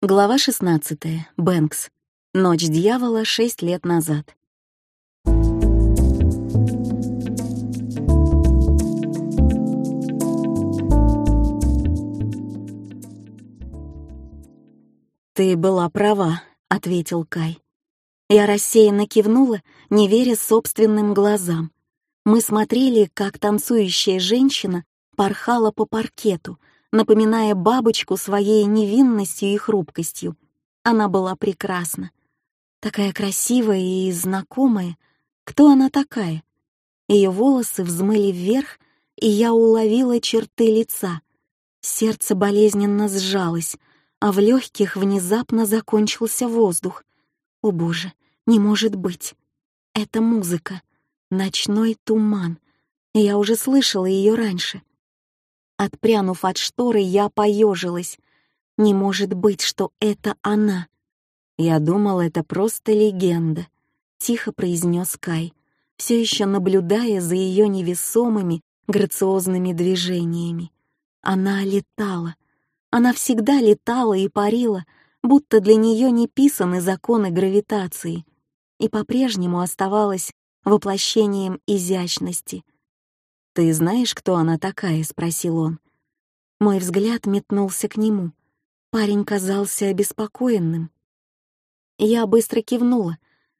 Глава 16. Бэнкс. Ночь дьявола шесть лет назад. «Ты была права», — ответил Кай. Я рассеянно кивнула, не веря собственным глазам. Мы смотрели, как танцующая женщина порхала по паркету, напоминая бабочку своей невинностью и хрупкостью. Она была прекрасна. Такая красивая и знакомая. Кто она такая? Ее волосы взмыли вверх, и я уловила черты лица. Сердце болезненно сжалось, а в легких внезапно закончился воздух. О боже, не может быть. Это музыка. Ночной туман. Я уже слышала ее раньше. Отпрянув от шторы, я поежилась. Не может быть, что это она. Я думал, это просто легенда, тихо произнес Кай, все еще наблюдая за ее невесомыми, грациозными движениями. Она летала. Она всегда летала и парила, будто для нее не писаны законы гравитации, и по-прежнему оставалась воплощением изящности — «Ты знаешь, кто она такая?» — спросил он. Мой взгляд метнулся к нему. Парень казался обеспокоенным. Я быстро кивнула.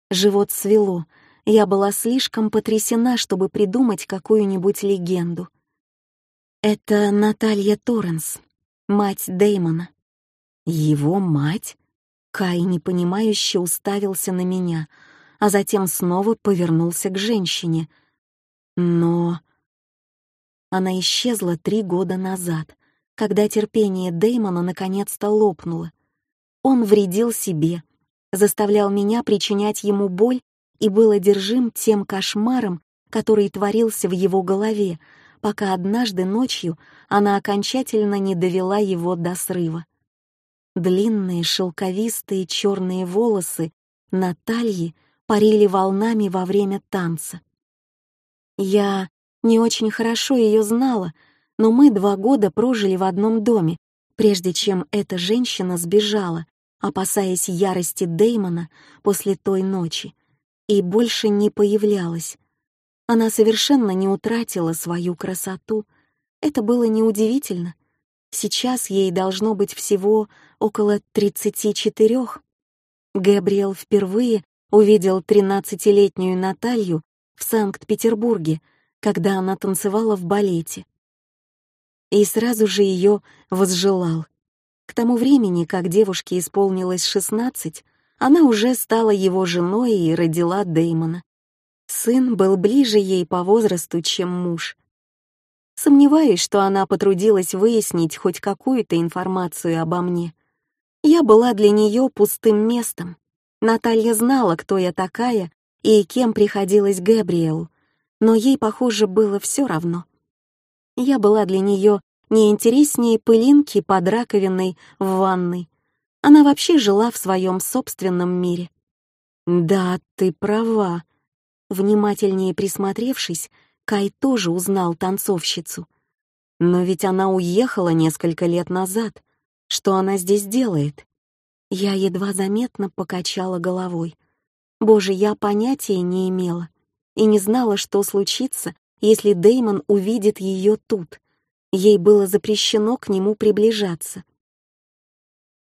Живот свело. Я была слишком потрясена, чтобы придумать какую-нибудь легенду. Это Наталья Торренс, мать Дэймона. Его мать? Кай непонимающе уставился на меня, а затем снова повернулся к женщине. Но она исчезла три года назад, когда терпение Дэймона наконец-то лопнуло. Он вредил себе, заставлял меня причинять ему боль и был одержим тем кошмаром, который творился в его голове, пока однажды ночью она окончательно не довела его до срыва. Длинные шелковистые черные волосы Натальи парили волнами во время танца. Я не очень хорошо ее знала, но мы два года прожили в одном доме, прежде чем эта женщина сбежала, опасаясь ярости Дэймона после той ночи, и больше не появлялась. Она совершенно не утратила свою красоту. Это было неудивительно. Сейчас ей должно быть всего около 34. Габриэл впервые увидел 13-летнюю Наталью в Санкт-Петербурге — когда она танцевала в балете. И сразу же ее возжелал. К тому времени, как девушке исполнилось 16, она уже стала его женой и родила Дэймона. Сын был ближе ей по возрасту, чем муж. Сомневаюсь, что она потрудилась выяснить хоть какую-то информацию обо мне. Я была для нее пустым местом. Наталья знала, кто я такая и кем приходилось Габриэлу, но ей, похоже, было все равно. Я была для нее не интереснее пылинки под раковиной в ванной. Она вообще жила в своем собственном мире. «Да, ты права». Внимательнее присмотревшись, Кай тоже узнал танцовщицу. Но ведь она уехала несколько лет назад. Что она здесь делает? Я едва заметно покачала головой. Боже, я понятия не имела и не знала, что случится, если Деймон увидит ее тут. Ей было запрещено к нему приближаться.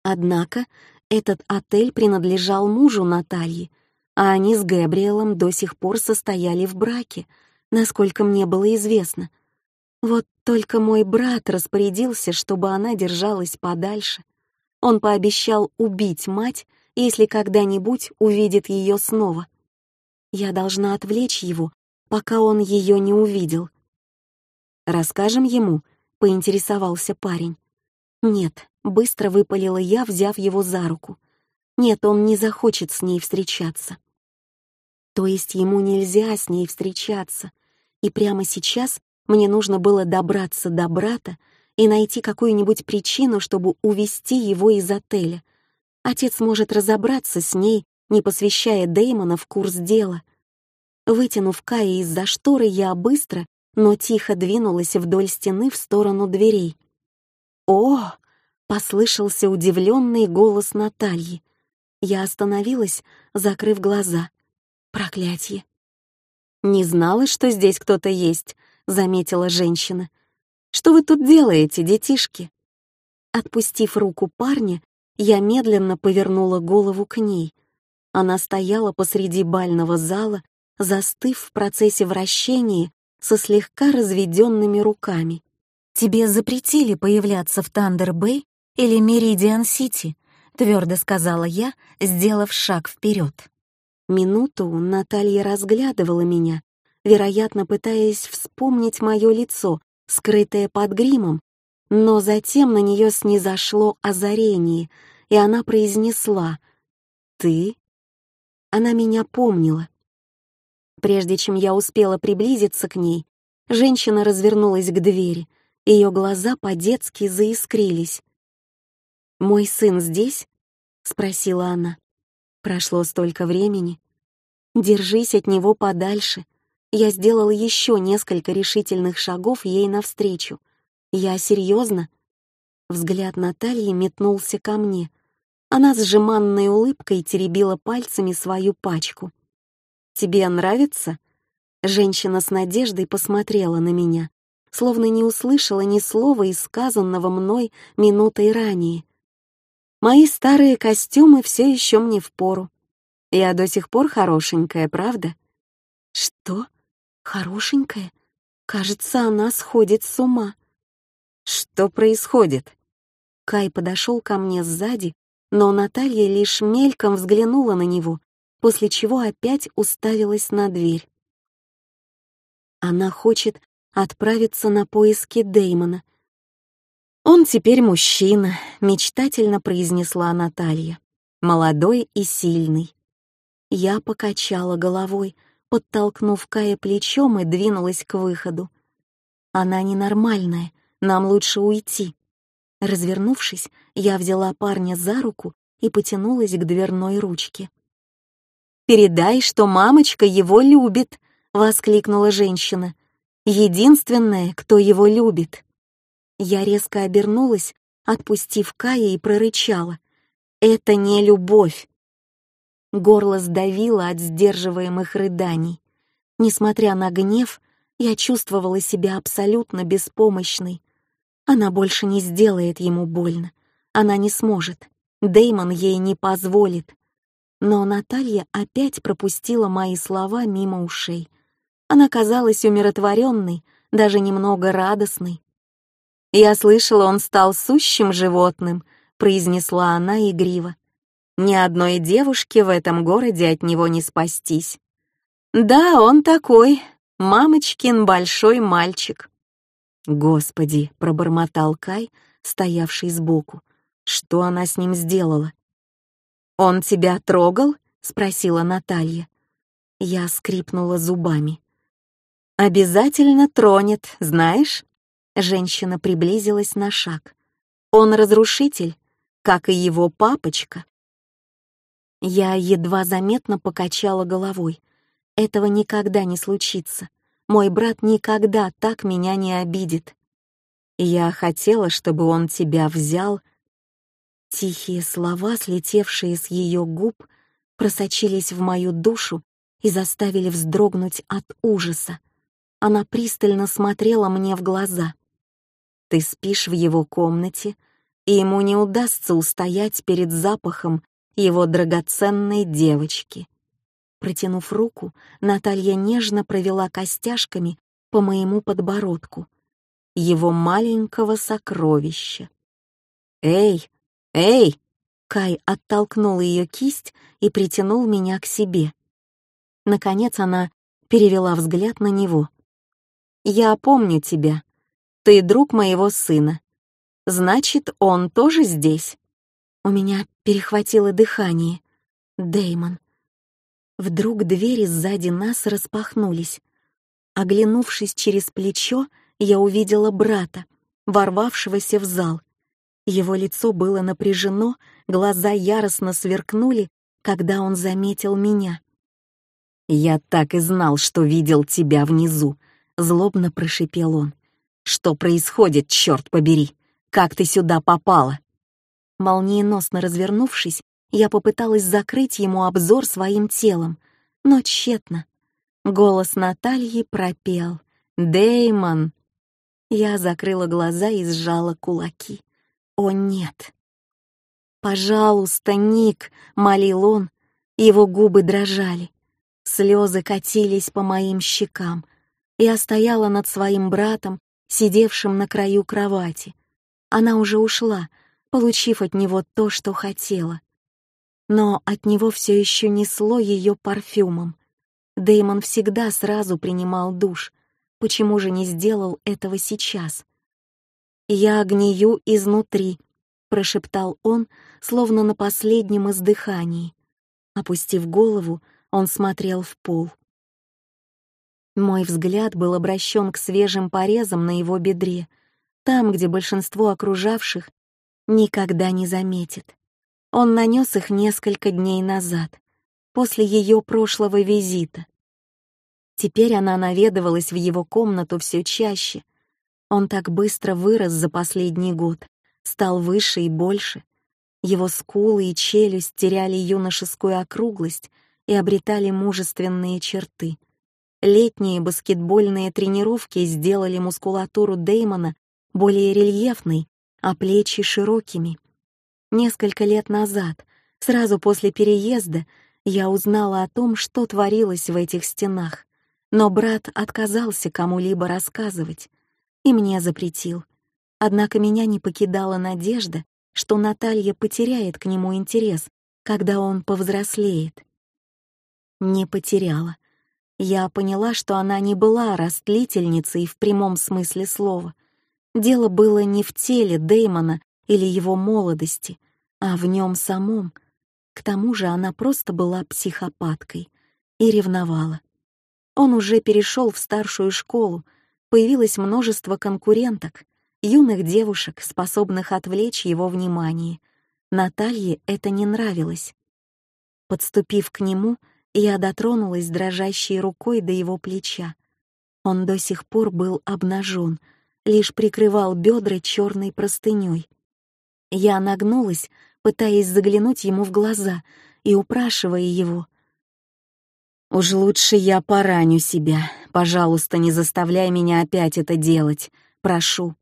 Однако этот отель принадлежал мужу Натальи, а они с Габриэлом до сих пор состояли в браке, насколько мне было известно. Вот только мой брат распорядился, чтобы она держалась подальше. Он пообещал убить мать, если когда-нибудь увидит ее снова. Я должна отвлечь его, пока он ее не увидел. «Расскажем ему?» — поинтересовался парень. «Нет», — быстро выпалила я, взяв его за руку. «Нет, он не захочет с ней встречаться». То есть ему нельзя с ней встречаться, и прямо сейчас мне нужно было добраться до брата и найти какую-нибудь причину, чтобы увести его из отеля. Отец может разобраться с ней не посвящая Дэймона в курс дела. Вытянув Кая из-за шторы, я быстро, но тихо двинулась вдоль стены в сторону дверей. «О!» Послышался удивленный голос Натальи. Я остановилась, закрыв глаза. Проклятье. «Не знала, что здесь кто-то есть», — заметила женщина. «Что вы тут делаете, детишки?» Отпустив руку парня, я медленно повернула голову к ней. Она стояла посреди бального зала, застыв в процессе вращения со слегка разведенными руками. «Тебе запретили появляться в Тандер-Бэй или Меридиан-Сити», — твердо сказала я, сделав шаг вперед. Минуту Наталья разглядывала меня, вероятно, пытаясь вспомнить мое лицо, скрытое под гримом, но затем на нее снизошло озарение, и она произнесла «Ты?» Она меня помнила. Прежде чем я успела приблизиться к ней, женщина развернулась к двери, ее глаза по-детски заискрились. «Мой сын здесь?» — спросила она. Прошло столько времени. Держись от него подальше. Я сделала еще несколько решительных шагов ей навстречу. Я серьезно. Взгляд Натальи метнулся ко мне. Она с жеманной улыбкой теребила пальцами свою пачку. «Тебе нравится?» Женщина с надеждой посмотрела на меня, словно не услышала ни слова сказанного мной минутой ранее. Мои старые костюмы все еще мне впору. Я до сих пор хорошенькая, правда? Что? Хорошенькая? Кажется, она сходит с ума. Что происходит? Кай подошел ко мне сзади, но Наталья лишь мельком взглянула на него, после чего опять уставилась на дверь. Она хочет отправиться на поиски Деймона. «Он теперь мужчина», — мечтательно произнесла Наталья. «Молодой и сильный». Я покачала головой, подтолкнув Кая плечом и двинулась к выходу. «Она ненормальная, нам лучше уйти». Развернувшись, я взяла парня за руку и потянулась к дверной ручке. «Передай, что мамочка его любит!» — воскликнула женщина. «Единственная, кто его любит!» Я резко обернулась, отпустив Кая и прорычала. «Это не любовь!» Горло сдавило от сдерживаемых рыданий. Несмотря на гнев, я чувствовала себя абсолютно беспомощной. Она больше не сделает ему больно. Она не сможет. Деймон ей не позволит. Но Наталья опять пропустила мои слова мимо ушей. Она казалась умиротворенной, даже немного радостной. «Я слышала, он стал сущим животным», — произнесла она игриво. «Ни одной девушке в этом городе от него не спастись». «Да, он такой, мамочкин большой мальчик». «Господи», — пробормотал Кай, стоявший сбоку, — «что она с ним сделала?» «Он тебя трогал?» — спросила Наталья. Я скрипнула зубами. «Обязательно тронет, знаешь?» Женщина приблизилась на шаг. «Он разрушитель, как и его папочка». Я едва заметно покачала головой. Этого никогда не случится. Мой брат никогда так меня не обидит. Я хотела, чтобы он тебя взял Тихие слова, слетевшие с ее губ, просочились в мою душу и заставили вздрогнуть от ужаса. Она пристально смотрела мне в глаза. «Ты спишь в его комнате, и ему не удастся устоять перед запахом его драгоценной девочки». Протянув руку, Наталья нежно провела костяшками по моему подбородку. Его маленького сокровища. «Эй, «Эй!» Кай оттолкнул ее кисть и притянул меня к себе. Наконец она перевела взгляд на него. «Я помню тебя. Ты друг моего сына. Значит, он тоже здесь?» У меня перехватило дыхание. Деймон. Вдруг двери сзади нас распахнулись. Оглянувшись через плечо, я увидела брата, ворвавшегося в зал. Его лицо было напряжено, глаза яростно сверкнули, когда он заметил меня. «Я так и знал, что видел тебя внизу», — злобно прошипел он. «Что происходит, черт побери? Как ты сюда попала?» Молниеносно развернувшись, я попыталась закрыть ему обзор своим телом, но тщетно. Голос Натальи пропел «Дэймон!». Я закрыла глаза и сжала кулаки. «О, нет!» «Пожалуйста, Ник!» — молил он. Его губы дрожали. Слезы катились по моим щекам. Я стояла над своим братом, сидевшим на краю кровати. Она уже ушла, получив от него то, что хотела. Но от него все еще несло ее парфюмом. Дэймон всегда сразу принимал душ. Почему же не сделал этого сейчас? «Я гнию изнутри», — прошептал он, словно на последнем издыхании. Опустив голову, он смотрел в пол. Мой взгляд был обращен к свежим порезам на его бедре, там, где большинство окружавших никогда не заметит. Он нанес их несколько дней назад, после ее прошлого визита. Теперь она наведывалась в его комнату все чаще. Он так быстро вырос за последний год, стал выше и больше. Его скулы и челюсть теряли юношескую округлость и обретали мужественные черты. Летние баскетбольные тренировки сделали мускулатуру Дэймона более рельефной, а плечи широкими. Несколько лет назад, сразу после переезда, я узнала о том, что творилось в этих стенах, но брат отказался кому-либо рассказывать и мне запретил. Однако меня не покидала надежда, что Наталья потеряет к нему интерес, когда он повзрослеет. Не потеряла. Я поняла, что она не была растлительницей в прямом смысле слова. Дело было не в теле Дэймона или его молодости, а в нем самом. К тому же она просто была психопаткой и ревновала. Он уже перешел в старшую школу, появилось множество конкуренток, юных девушек, способных отвлечь его внимание. Наталье это не нравилось. Подступив к нему, я дотронулась дрожащей рукой до его плеча. Он до сих пор был обнажен, лишь прикрывал бедра черной простыней. Я нагнулась, пытаясь заглянуть ему в глаза и упрашивая его. «Уж лучше я пораню себя. Пожалуйста, не заставляй меня опять это делать. Прошу».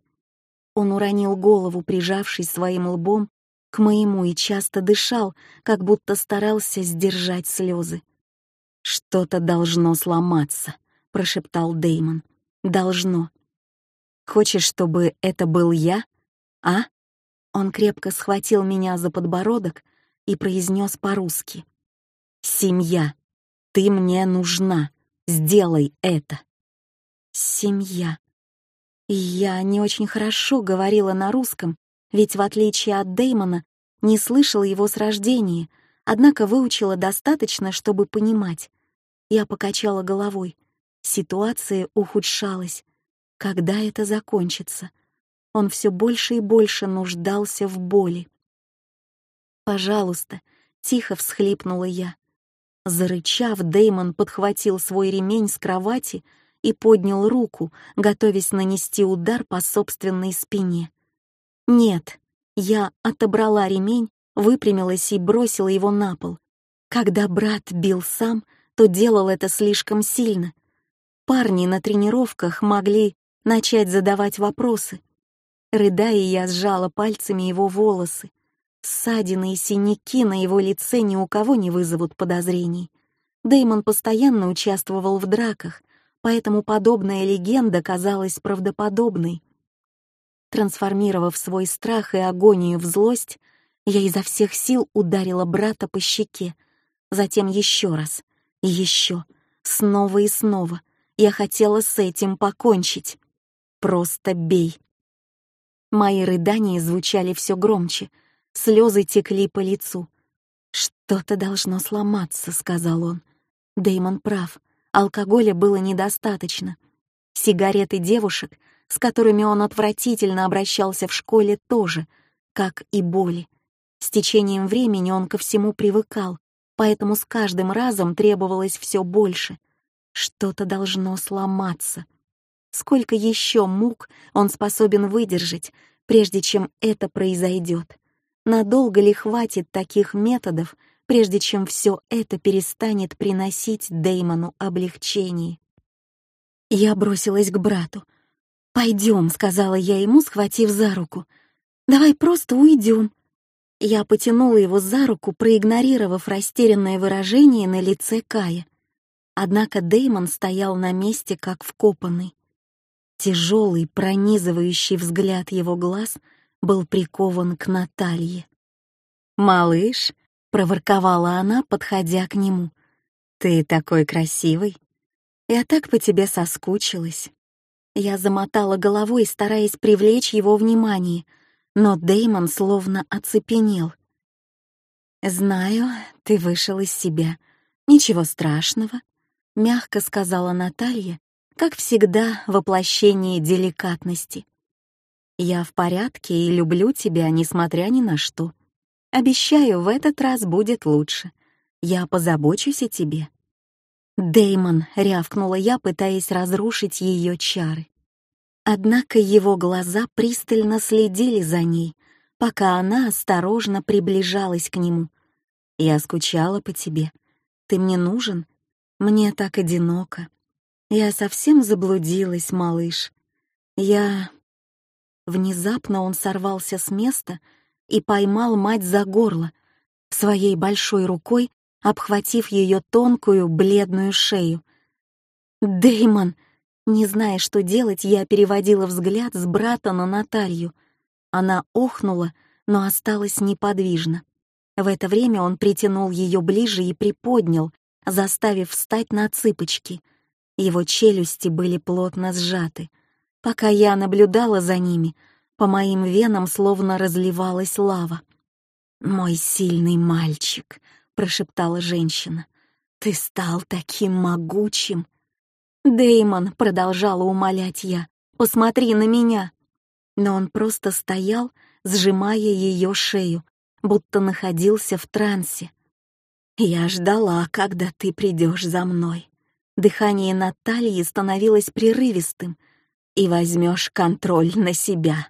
Он уронил голову, прижавшись своим лбом к моему, и часто дышал, как будто старался сдержать слезы. «Что-то должно сломаться», — прошептал Деймон. «Должно. Хочешь, чтобы это был я? А?» Он крепко схватил меня за подбородок и произнес по-русски. «Семья, ты мне нужна. Сделай это». «Семья». я не очень хорошо говорила на русском, ведь в отличие от Деймона не слышала его с рождения, однако выучила достаточно, чтобы понимать. Я покачала головой. Ситуация ухудшалась. Когда это закончится? Он все больше и больше нуждался в боли. «Пожалуйста», — тихо всхлипнула я. Зарычав, Деймон подхватил свой ремень с кровати и поднял руку, готовясь нанести удар по собственной спине. «Нет», я отобрала ремень, выпрямилась и бросила его на пол. Когда брат бил сам, то делал это слишком сильно. Парни на тренировках могли начать задавать вопросы, Рыдая, я сжала пальцами его волосы. Ссадины и синяки на его лице ни у кого не вызовут подозрений. Дэймон постоянно участвовал в драках, поэтому подобная легенда казалась правдоподобной. Трансформировав свой страх и агонию в злость, я изо всех сил ударила брата по щеке, затем еще раз, и еще, снова и снова. Я хотела с этим покончить. Просто бей. Мои рыдания звучали все громче, слезы текли по лицу. «Что-то должно сломаться», — сказал он. Дэймон прав, алкоголя было недостаточно. Сигареты девушек, с которыми он отвратительно обращался в школе, тоже, как и боли. С течением времени он ко всему привыкал, поэтому с каждым разом требовалось все больше. Что-то должно сломаться. Сколько еще мук он способен выдержать, прежде чем это произойдет? Надолго ли хватит таких методов, прежде чем все это перестанет приносить Деймону облегчение? Я бросилась к брату. «Пойдем», — сказала я ему, схватив за руку. «Давай просто уйдем». Я потянула его за руку, проигнорировав растерянное выражение на лице Кая. Однако Деймон стоял на месте, как вкопанный. Тяжелый, пронизывающий взгляд его глаз был прикован к Наталье. «Малыш», — проворковала она, подходя к нему, — «ты такой красивый. Я так по тебе соскучилась». Я замотала головой, стараясь привлечь его внимание, но Деймон словно оцепенел. «Знаю, ты вышел из себя. Ничего страшного», — мягко сказала Наталья, как всегда, воплощение деликатности. «Я в порядке и люблю тебя, несмотря ни на что. Обещаю, в этот раз будет лучше. Я позабочусь о тебе». Деймон рявкнула я, пытаясь разрушить ее чары. Однако его глаза пристально следили за ней, пока она осторожно приближалась к нему. «Я скучала по тебе. Ты мне нужен? Мне так одиноко. Я совсем заблудилась, малыш. Я...» Внезапно он сорвался с места и поймал мать за горло, своей большой рукой обхватив ее тонкую, бледную шею. Деймон, Не зная, что делать, я переводила взгляд с брата на Наталью. Она охнула, но осталась неподвижна. В это время он притянул ее ближе и приподнял, заставив встать на цыпочки. Его челюсти были плотно сжаты. Пока я наблюдала за ними, по моим венам словно разливалась лава. «Мой сильный мальчик», — прошептала женщина. «Ты стал таким могучим!» Деймон продолжала умолять я, «посмотри на меня!» Но он просто стоял, сжимая ее шею, будто находился в трансе. «Я ждала, когда ты придешь за мной». Дыхание Натальи становилось прерывистым. «И возьмешь контроль на себя.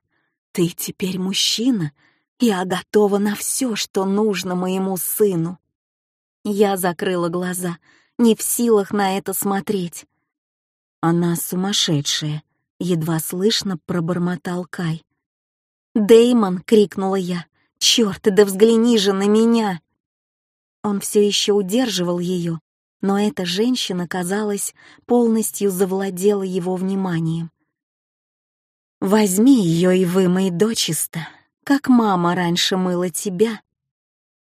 Ты теперь мужчина. Я готова на все, что нужно моему сыну». Я закрыла глаза, не в силах на это смотреть. Она сумасшедшая, едва слышно пробормотал Кай. Деймон, крикнула я. Черт, да взгляни же на меня! Он все еще удерживал ее, но эта женщина, казалось, полностью завладела его вниманием. «Возьми ее и вымой дочисто, как мама раньше мыла тебя»,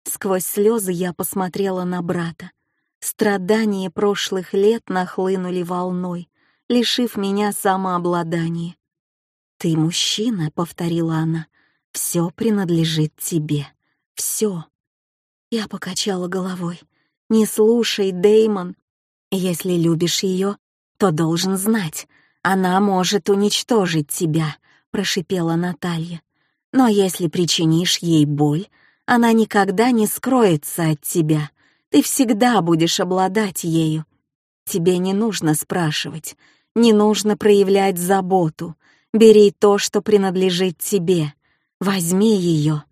Сквозь слезы я посмотрела на брата. Страдания прошлых лет нахлынули волной, лишив меня самообладания. «Ты мужчина», — повторила она, — «все принадлежит тебе, все». Я покачала головой. «Не слушай, Деймон. Если любишь ее, то должен знать, она может уничтожить тебя», — прошипела Наталья. «Но если причинишь ей боль, она никогда не скроется от тебя. Ты всегда будешь обладать ею. Тебе не нужно спрашивать, не нужно проявлять заботу. Бери то, что принадлежит тебе. Возьми ее.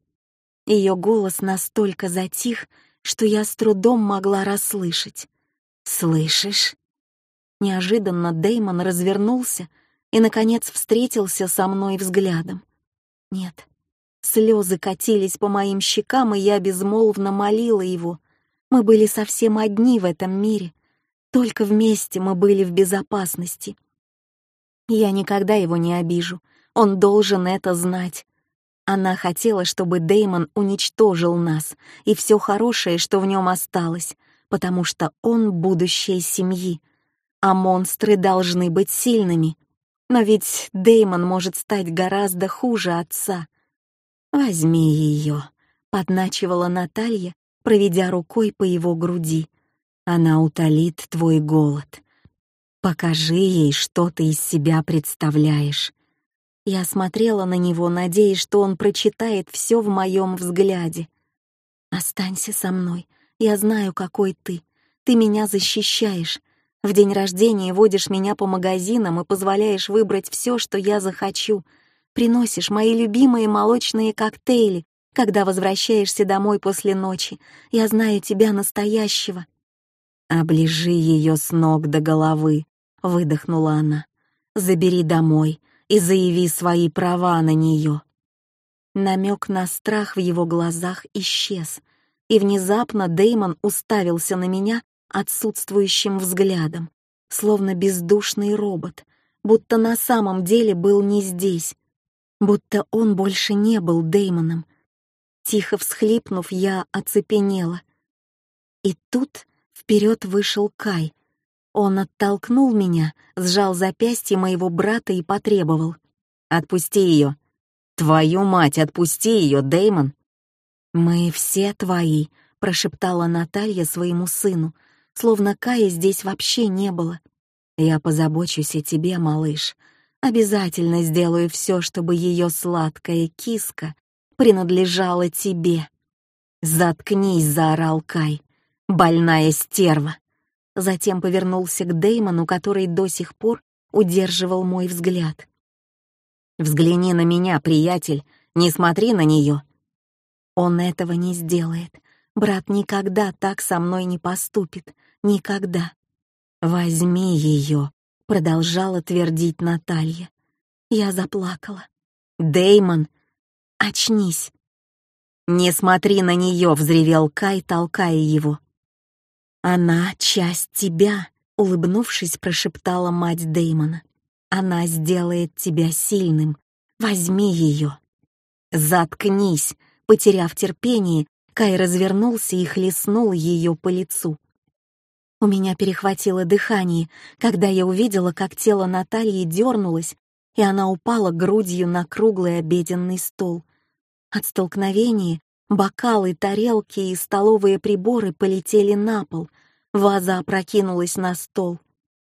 Ее голос настолько затих, что я с трудом могла расслышать. «Слышишь?» Неожиданно Деймон развернулся и, наконец, встретился со мной взглядом. Нет, Слезы катились по моим щекам, и я безмолвно молила его. Мы были совсем одни в этом мире. Только вместе мы были в безопасности. Я никогда его не обижу. Он должен это знать. Она хотела, чтобы Деймон уничтожил нас и все хорошее, что в нем осталось, потому что он будущее семьи. А монстры должны быть сильными. Но ведь Деймон может стать гораздо хуже отца. «Возьми ее», — подначивала Наталья, проведя рукой по его груди. «Она утолит твой голод. Покажи ей, что ты из себя представляешь». Я смотрела на него, надеясь, что он прочитает все в моем взгляде. «Останься со мной. Я знаю, какой ты. Ты меня защищаешь. В день рождения водишь меня по магазинам и позволяешь выбрать все, что я захочу приносишь мои любимые молочные коктейли, Когда возвращаешься домой после ночи, я знаю тебя настоящего». «Оближи ее с ног до головы», — выдохнула она. «Забери домой и заяви свои права на нее». Намек на страх в его глазах исчез, и внезапно Деймон уставился на меня отсутствующим взглядом, словно бездушный робот, будто на самом деле был не здесь, будто он больше не был Деймоном. Тихо всхлипнув, я оцепенела. И тут вперед вышел Кай. Он оттолкнул меня, сжал запястье моего брата и потребовал. «Отпусти ее! Твою мать, отпусти ее, Деймон!» «Мы все твои», — прошептала Наталья своему сыну, словно Кая здесь вообще не было. «Я позабочусь о тебе, малыш. Обязательно сделаю все, чтобы ее сладкая киска принадлежала тебе». «Заткнись», — заорал Кай, — «больная стерва». Затем повернулся к Деймону, который до сих пор удерживал мой взгляд. «Взгляни на меня, приятель, не смотри на нее». Он этого не сделает. Брат никогда так со мной не поступит. Никогда. «Возьми ее», — продолжала твердить Наталья. Я заплакала. «Дэймон, очнись!» «Не смотри на нее!» — взревел Кай, толкая его. «Она — часть тебя», — улыбнувшись, прошептала мать Дэймона. «Она сделает тебя сильным. Возьми ее». «Заткнись!» Потеряв терпение, Кай развернулся и хлестнул ее по лицу. У меня перехватило дыхание, когда я увидела, как тело Натальи дернулось, и она упала грудью на круглый обеденный стол. От столкновения бокалы, тарелки и столовые приборы полетели на пол, ваза опрокинулась на стол.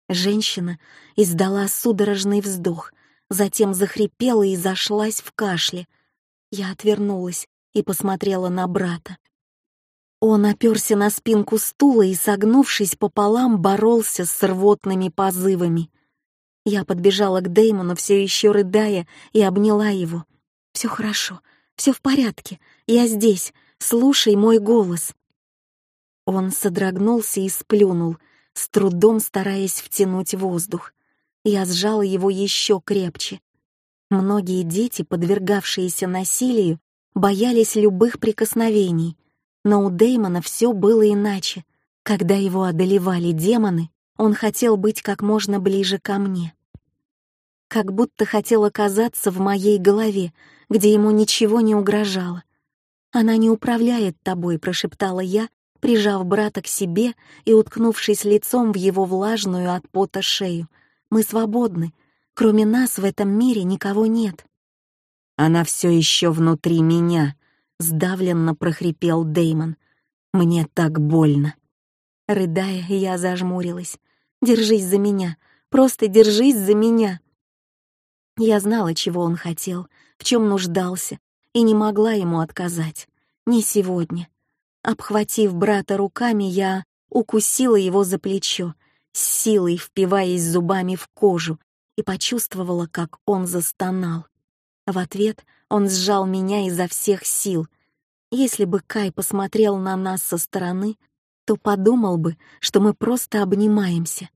Женщина издала судорожный вздох, затем захрипела и зашлась в кашле. Я отвернулась и посмотрела на брата. Он оперся на спинку стула и, согнувшись пополам, боролся с рвотными позывами. Я подбежала к Дэймону, все еще рыдая, и обняла его. «Все хорошо, все в порядке, я здесь, слушай мой голос». Он содрогнулся и сплюнул, с трудом стараясь втянуть воздух. Я сжала его еще крепче. Многие дети, подвергавшиеся насилию, боялись любых прикосновений, но у Дэймона все было иначе. Когда его одолевали демоны, он хотел быть как можно ближе ко мне. Как будто хотел оказаться в моей голове, где ему ничего не угрожало. «Она не управляет тобой», — прошептала я, прижав брата к себе и уткнувшись лицом в его влажную от пота шею. «Мы свободны. Кроме нас в этом мире никого нет». «Она все еще внутри меня», сдавленно прохрипел Деймон. Мне так больно. Рыдая, я зажмурилась. Держись за меня, просто держись за меня. Я знала, чего он хотел, в чем нуждался, и не могла ему отказать. Не сегодня. Обхватив брата руками, я укусила его за плечо, с силой впиваясь зубами в кожу, и почувствовала, как он застонал. В ответ он сжал меня изо всех сил. Если бы Кай посмотрел на нас со стороны, то подумал бы, что мы просто обнимаемся.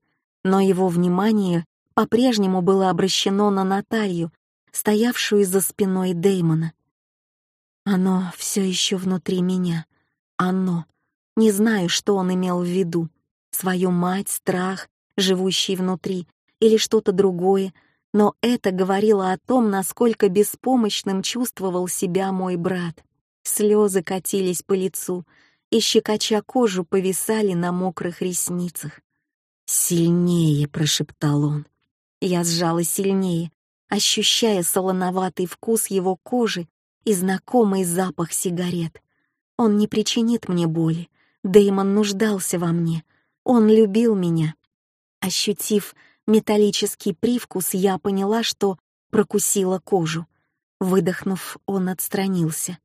Но его внимание по-прежнему было обращено на Наталью, стоявшую за спиной Деймона. Оно все еще внутри меня. Оно. Не знаю, что он имел в виду. Свою мать, страх, живущий внутри, или что-то другое, но это говорило о том, насколько беспомощным чувствовал себя мой брат. Слезы катились по лицу, и, щекоча кожу, повисали на мокрых ресницах. «Сильнее!» — прошептал он. Я сжала сильнее, ощущая солоноватый вкус его кожи и знакомый запах сигарет. Он не причинит мне боли. Дэймон нуждался во мне. Он любил меня. Ощутив металлический привкус, я поняла, что прокусила кожу. Выдохнув, он отстранился.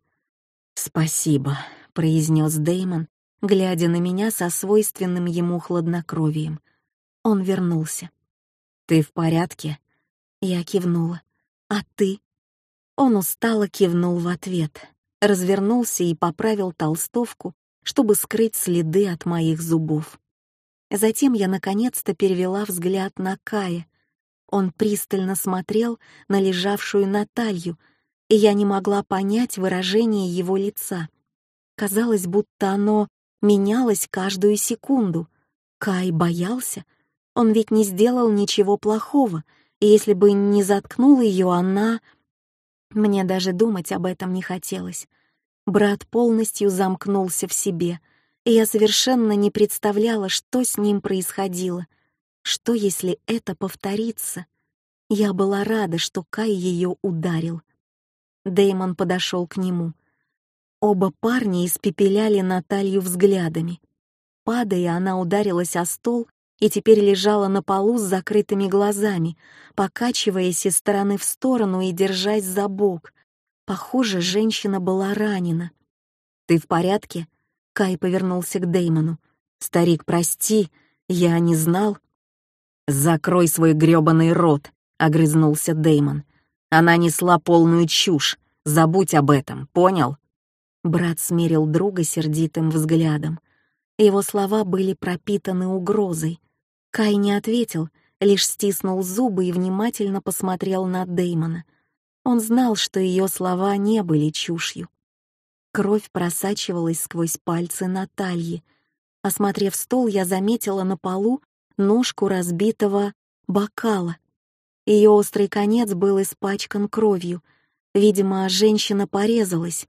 «Спасибо», — произнес Деймон, глядя на меня со свойственным ему хладнокровием. Он вернулся. «Ты в порядке?» Я кивнула. «А ты?» Он устало кивнул в ответ. развернулся и поправил толстовку, чтобы скрыть следы от моих зубов. Затем я наконец-то перевела взгляд на Кая. Он пристально смотрел на лежавшую Наталью, и я не могла понять выражение его лица. Казалось, будто оно менялось каждую секунду. Кай боялся. Он ведь не сделал ничего плохого, и если бы не заткнул ее, она... Мне даже думать об этом не хотелось. Брат полностью замкнулся в себе, и я совершенно не представляла, что с ним происходило. Что, если это повторится? Я была рада, что Кай ее ударил. Деймон подошел к нему. Оба парня испепеляли Наталью взглядами. Падая, она ударилась о стол и теперь лежала на полу с закрытыми глазами, покачиваясь из стороны в сторону и держась за бок. Похоже, женщина была ранена. «Ты в порядке?» — Кай повернулся к Деймону. «Старик, прости, я не знал». «Закрой свой грёбаный рот», — огрызнулся Деймон. «Она несла полную чушь. Забудь об этом, понял?» Брат смерил друга сердитым взглядом. Его слова были пропитаны угрозой. Кай не ответил, лишь стиснул зубы и внимательно посмотрел на Деймона. Он знал, что ее слова не были чушью. Кровь просачивалась сквозь пальцы Натальи. Осмотрев стол, я заметила на полу ножку разбитого бокала. Ее острый конец был испачкан кровью. Видимо, женщина порезалась,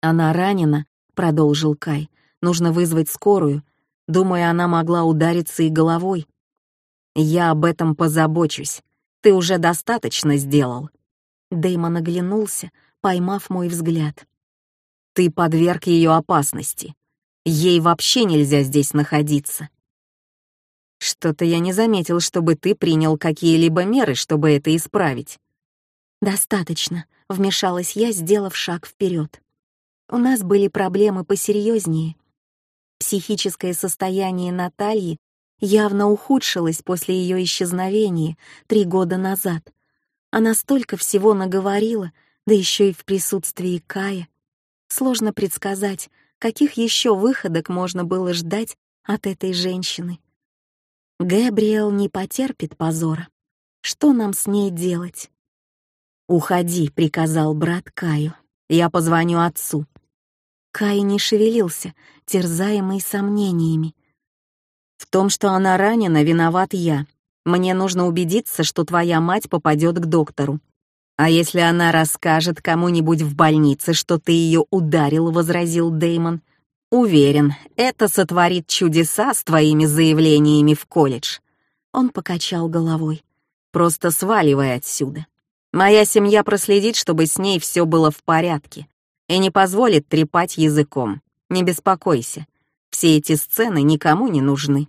«Она ранена», — продолжил Кай. «Нужно вызвать скорую. Думаю, она могла удариться и головой». «Я об этом позабочусь. Ты уже достаточно сделал». Дэймон оглянулся, поймав мой взгляд. «Ты подверг ее опасности. Ей вообще нельзя здесь находиться». «Что-то я не заметил, чтобы ты принял какие-либо меры, чтобы это исправить». «Достаточно», — вмешалась я, сделав шаг вперед. У нас были проблемы посерьезнее. Психическое состояние Натальи явно ухудшилось после ее исчезновения три года назад. Она столько всего наговорила, да еще и в присутствии Кая. Сложно предсказать, каких еще выходок можно было ждать от этой женщины. Гэбриэл не потерпит позора. Что нам с ней делать? «Уходи», — приказал брат Каю. «Я позвоню отцу». Кай не шевелился, терзаемый сомнениями. «В том, что она ранена, виноват я. Мне нужно убедиться, что твоя мать попадет к доктору. А если она расскажет кому-нибудь в больнице, что ты ее ударил», — возразил Деймон. «Уверен, это сотворит чудеса с твоими заявлениями в колледж». Он покачал головой. «Просто сваливай отсюда. Моя семья проследит, чтобы с ней все было в порядке и не позволит трепать языком. Не беспокойся, все эти сцены никому не нужны.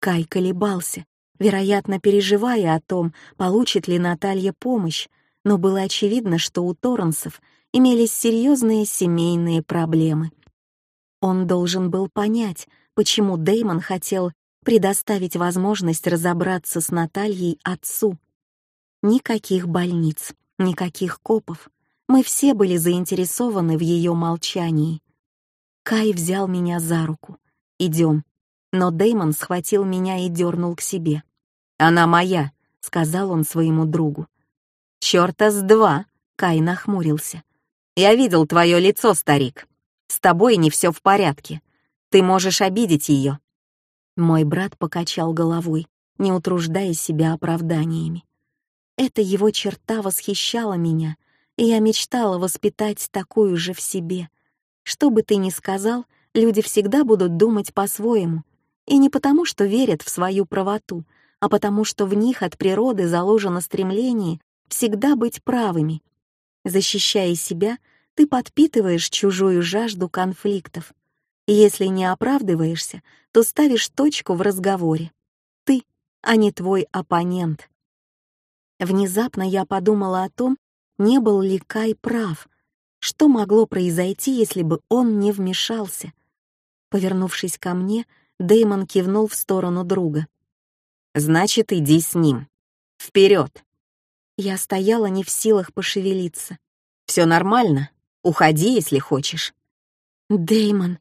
Кай колебался, вероятно, переживая о том, получит ли Наталья помощь, но было очевидно, что у Торренсов имелись серьезные семейные проблемы. Он должен был понять, почему Деймон хотел предоставить возможность разобраться с Натальей отцу. Никаких больниц, никаких копов. Мы все были заинтересованы в ее молчании. Кай взял меня за руку. «Идем». Но Деймон схватил меня и дернул к себе. «Она моя», — сказал он своему другу. «Чёрта с два», — Кай нахмурился. «Я видел твое лицо, старик. С тобой не все в порядке. Ты можешь обидеть ее». Мой брат покачал головой, не утруждая себя оправданиями. Эта его черта восхищала меня — и я мечтала воспитать такую же в себе. Что бы ты ни сказал, люди всегда будут думать по-своему. И не потому, что верят в свою правоту, а потому, что в них от природы заложено стремление всегда быть правыми. Защищая себя, ты подпитываешь чужую жажду конфликтов. Если не оправдываешься, то ставишь точку в разговоре. Ты, а не твой оппонент. Внезапно я подумала о том, не был ли Кай прав? Что могло произойти, если бы он не вмешался? Повернувшись ко мне, Дэймон кивнул в сторону друга. «Значит, иди с ним. Вперед!» Я стояла не в силах пошевелиться. «Все нормально?» Уходи, если хочешь». Деймон,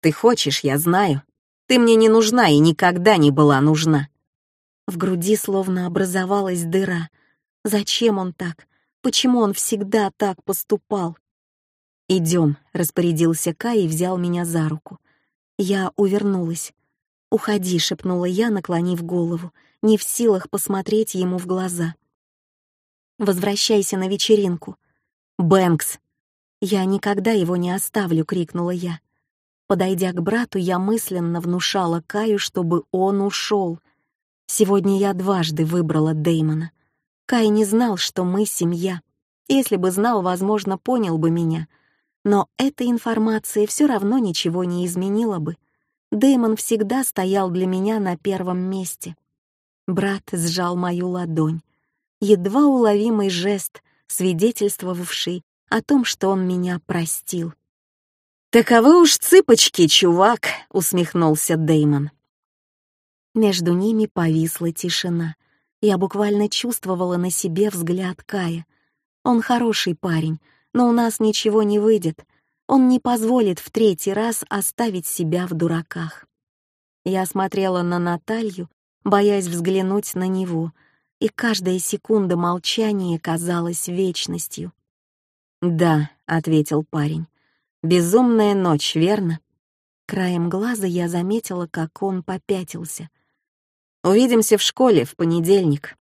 «Ты хочешь, я знаю. Ты мне не нужна и никогда не была нужна». В груди словно образовалась дыра. Зачем он так? Почему он всегда так поступал? «Идем», — распорядился Кай и взял меня за руку. Я увернулась. «Уходи», — шепнула я, наклонив голову, не в силах посмотреть ему в глаза. «Возвращайся на вечеринку». «Бэнкс!» «Я никогда его не оставлю», — крикнула я. Подойдя к брату, я мысленно внушала Каю, чтобы он ушел. Сегодня я дважды выбрала Дэймона. Кай не знал, что мы семья. Если бы знал, возможно, понял бы меня. Но эта информация все равно ничего не изменила бы. Дэймон всегда стоял для меня на первом месте. Брат сжал мою ладонь. Едва уловимый жест, свидетельствовавший о том, что он меня простил. «Таковы уж цыпочки, чувак!» — усмехнулся Деймон. Между ними повисла тишина. Я буквально чувствовала на себе взгляд Кая. Он хороший парень, но у нас ничего не выйдет. Он не позволит в третий раз оставить себя в дураках. Я смотрела на Наталью, боясь взглянуть на него, и каждая секунда молчания казалась вечностью. «Да», — ответил парень. «Безумная ночь, верно?» Краем глаза я заметила, как он попятился. «Увидимся в школе в понедельник».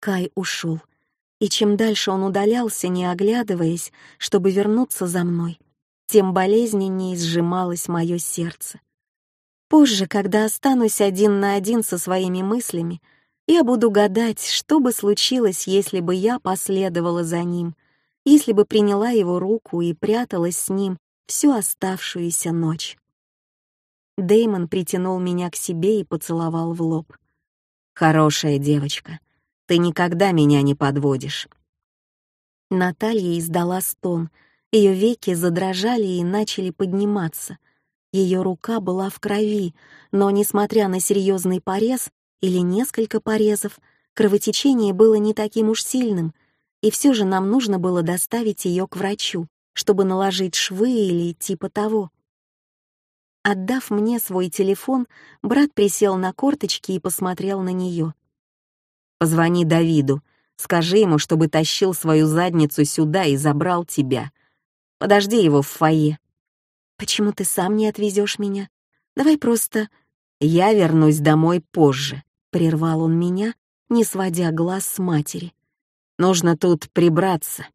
Кай ушел, и чем дальше он удалялся, не оглядываясь, чтобы вернуться за мной, тем болезненнее сжималось мое сердце. Позже, когда останусь один на один со своими мыслями, я буду гадать, что бы случилось, если бы я последовала за ним — если бы приняла его руку и пряталась с ним всю оставшуюся ночь. Деймон притянул меня к себе и поцеловал в лоб. «Хорошая девочка, ты никогда меня не подводишь». Наталья издала стон, ее веки задрожали и начали подниматься. Ее рука была в крови, но, несмотря на серьезный порез или несколько порезов, кровотечение было не таким уж сильным, и все же нам нужно было доставить ее к врачу, чтобы наложить швы или типа того. Отдав мне свой телефон, брат присел на корточки и посмотрел на нее. «Позвони Давиду, скажи ему, чтобы тащил свою задницу сюда и забрал тебя. Подожди его в фойе». «Почему ты сам не отвезешь меня? Давай просто...» «Я вернусь домой позже», — прервал он меня, не сводя глаз с матери. Нужно тут прибраться.